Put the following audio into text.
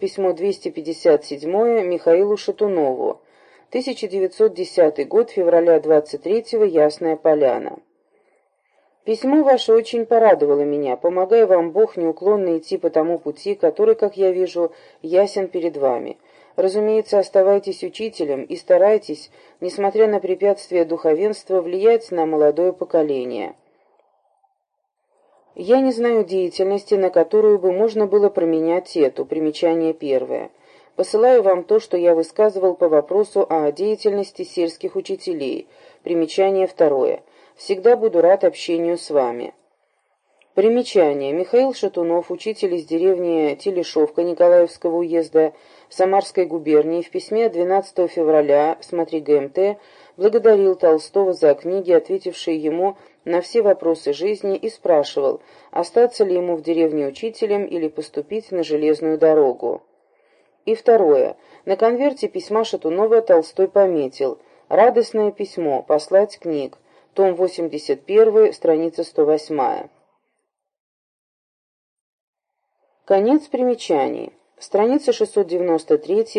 Письмо 257 Михаилу Шатунову. 1910 год, февраля 23-го, Ясная Поляна. Письмо ваше очень порадовало меня, помогая вам Бог неуклонно идти по тому пути, который, как я вижу, ясен перед вами. Разумеется, оставайтесь учителем и старайтесь, несмотря на препятствия духовенства, влиять на молодое поколение. Я не знаю деятельности, на которую бы можно было променять эту, примечание первое. Посылаю вам то, что я высказывал по вопросу о деятельности сельских учителей, примечание второе. Всегда буду рад общению с вами. Примечание. Михаил Шатунов, учитель из деревни Телешовка Николаевского уезда Самарской губернии, в письме 12 февраля, смотри ГМТ, благодарил Толстого за книги, ответившие ему на все вопросы жизни, и спрашивал, остаться ли ему в деревне учителем или поступить на железную дорогу. И второе. На конверте письма Шатунова Толстой пометил «Радостное письмо. Послать книг. Том 81, страница 108». Конец примечаний. Страница 693